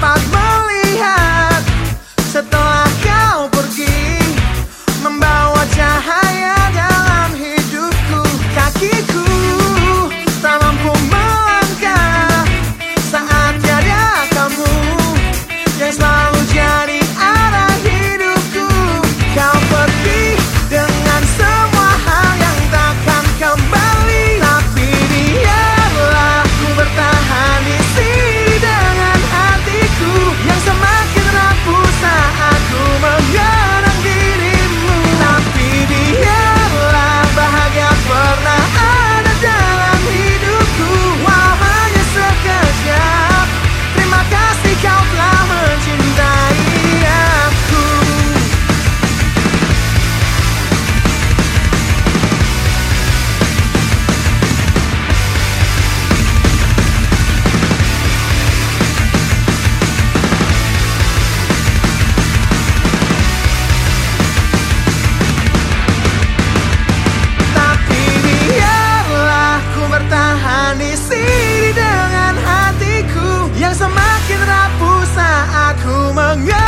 My. sini dengan hatiku yang semakin rapuh saat ku mengerti